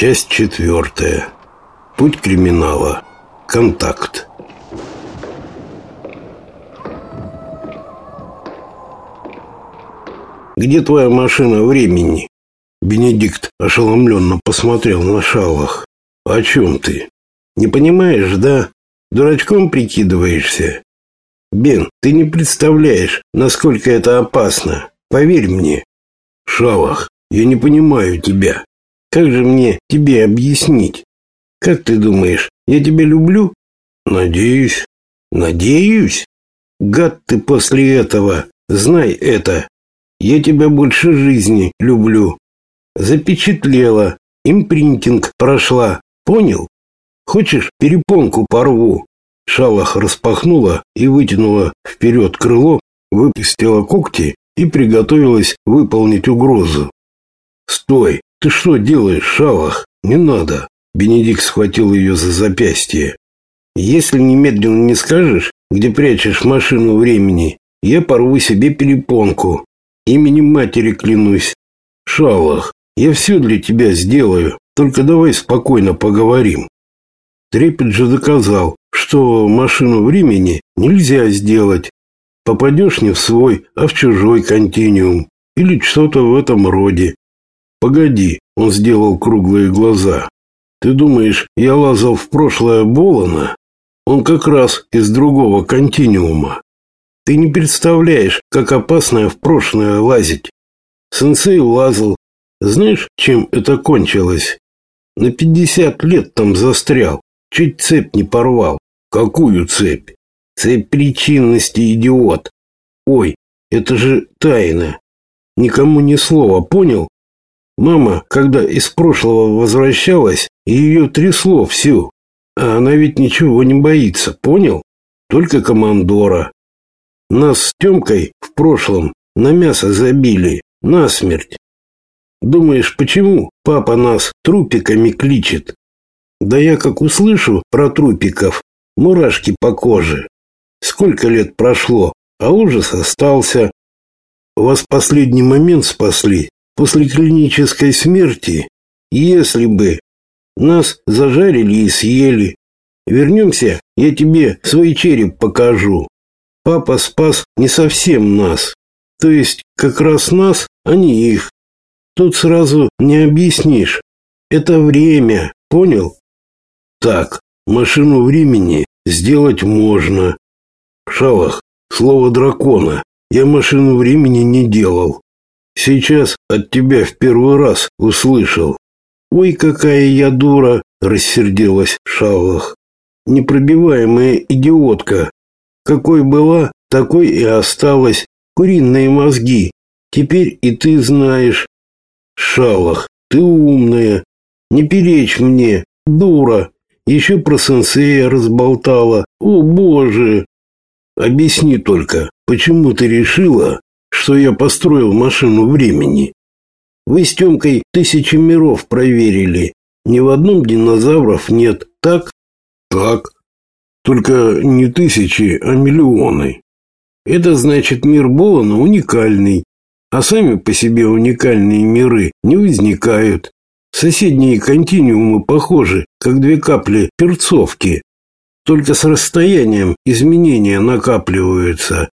Часть четвертая. Путь криминала. Контакт. «Где твоя машина времени?» Бенедикт ошеломленно посмотрел на Шалах. «О чем ты? Не понимаешь, да? Дурачком прикидываешься? Бен, ты не представляешь, насколько это опасно. Поверь мне». «Шалах, я не понимаю тебя. Как же мне тебе объяснить? Как ты думаешь, я тебя люблю?» «Надеюсь». «Надеюсь? Гад ты после этого. Знай это. Я тебя больше жизни люблю. Запечатлела, импринтинг прошла. Понял? Хочешь, перепонку порву? Шалах распахнула и вытянула вперед крыло, выпустила когти и приготовилась выполнить угрозу. «Стой! Ты что делаешь, Шалах? Не надо!» Бенедикт схватил ее за запястье. «Если немедленно не скажешь, где прячешь машину времени, я порву себе перепонку. Именем матери клянусь. Шалах, я все для тебя сделаю, только давай спокойно поговорим. Трепет же доказал, что машину времени нельзя сделать. Попадешь не в свой, а в чужой континуум. Или что-то в этом роде. Погоди, он сделал круглые глаза. Ты думаешь, я лазал в прошлое Болона? Он как раз из другого континуума. Ты не представляешь, как опасно в прошлое лазить. Сенсей лазал. Знаешь, чем это кончилось? На пятьдесят лет там застрял. Чуть цепь не порвал. Какую цепь? Цепь причинности, идиот. Ой, это же тайна. Никому ни слова, понял? Мама, когда из прошлого возвращалась, ее трясло всю. А она ведь ничего не боится, понял? Только командора. Нас с Тёмкой в прошлом на мясо забили, насмерть. Думаешь, почему папа нас трупиками кличет? Да я как услышу про трупиков, мурашки по коже. Сколько лет прошло, а ужас остался. Вас последний момент спасли, после клинической смерти. Если бы нас зажарили и съели. Вернемся, я тебе свой череп покажу. Папа спас не совсем нас. То есть как раз нас, а не их. Тут сразу не объяснишь. Это время, понял? Так, машину времени сделать можно. Шалах, слово дракона. Я машину времени не делал. Сейчас от тебя в первый раз услышал. Ой, какая я дура, рассердилась Шалах. Непробиваемая идиотка. Какой была, такой и осталась. Куриные мозги. Теперь и ты знаешь. Шалах, ты умная. Не перечь мне, дура. Еще про сенсея разболтала. О, боже! Объясни только, почему ты решила, что я построил машину времени? Вы с Тёмкой тысячи миров проверили. Ни в одном динозавров нет, так? Так. Только не тысячи, а миллионы. Это значит, мир Болана уникальный, а сами по себе уникальные миры не возникают. Соседние континуумы похожи, как две капли перцовки. Только с расстоянием изменения накапливаются.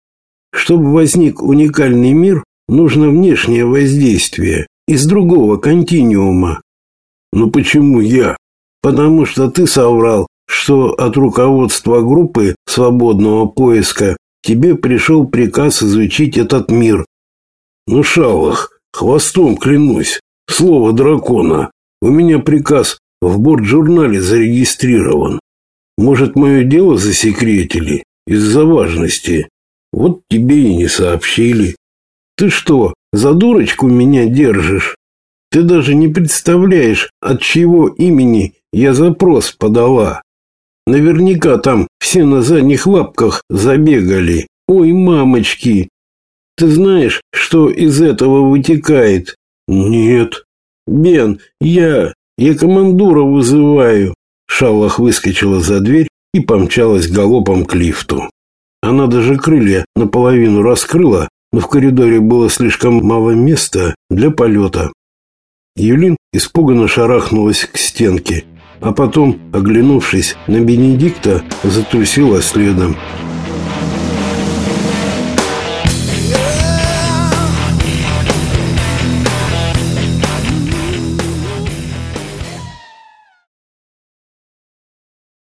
Чтобы возник уникальный мир, нужно внешнее воздействие из другого континуума. Но почему я? Потому что ты соврал, что от руководства группы свободного поиска тебе пришел приказ изучить этот мир. Ну, Шалах, хвостом клянусь, слово дракона. У меня приказ в борт-журнале зарегистрирован. Может, мое дело засекретили из-за важности. Вот тебе и не сообщили. Ты что, за дурочку меня держишь? Ты даже не представляешь, от чьего имени я запрос подала. Наверняка там все на задних лапках забегали. Ой, мамочки! Ты знаешь, что из этого вытекает? Нет. Бен, я... я командура вызываю. Шалах выскочила за дверь и помчалась галопом к лифту. Она даже крылья наполовину раскрыла, но в коридоре было слишком мало места для полета. Юлин испуганно шарахнулась к стенке, а потом, оглянувшись на Бенедикта, затрусила следом.